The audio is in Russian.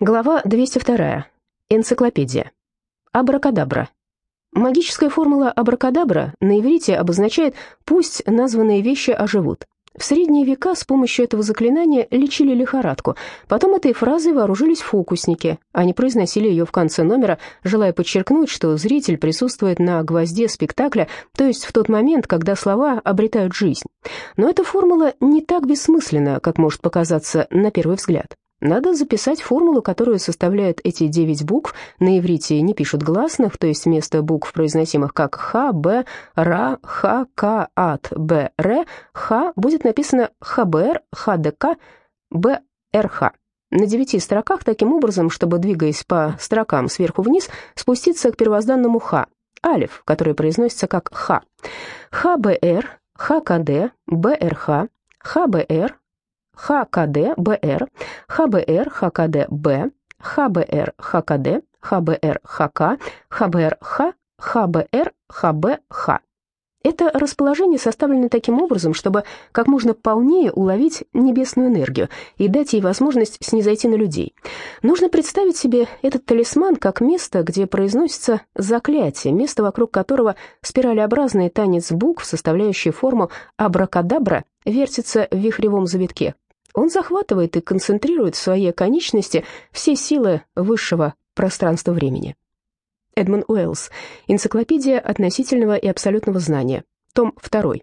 Глава 202. Энциклопедия. Абракадабра. Магическая формула абракадабра на иврите обозначает «пусть названные вещи оживут». В средние века с помощью этого заклинания лечили лихорадку. Потом этой фразой вооружились фокусники. Они произносили ее в конце номера, желая подчеркнуть, что зритель присутствует на гвозде спектакля, то есть в тот момент, когда слова обретают жизнь. Но эта формула не так бессмысленна, как может показаться на первый взгляд. Надо записать формулу, которую составляют эти девять букв. На иврите не пишут гласных, то есть вместо букв, произносимых как Х, Б, Ра, Х, К, Ат, Б, Р, Х, будет написано ХБР, ХДК, БРХ. На девяти строках таким образом, чтобы, двигаясь по строкам сверху вниз, спуститься к первозданному Х, алиф, который произносится как Х. ХБР, ХКД, БРХ, ХБР, ХКД БР, ХБР ХКД Б, ХБР ХКД, ХБР ХК, ХБР Х, ХБР ХБХ. Это расположение составлено таким образом, чтобы как можно полнее уловить небесную энергию и дать ей возможность снизойти на людей. Нужно представить себе этот талисман как место, где произносится заклятие, место, вокруг которого спиралеобразный танец букв, составляющий форму абракадабра, вертится в вихревом завитке. Он захватывает и концентрирует в своей конечности все силы высшего пространства-времени. Эдмон Уэллс. Энциклопедия относительного и абсолютного знания. Том 2.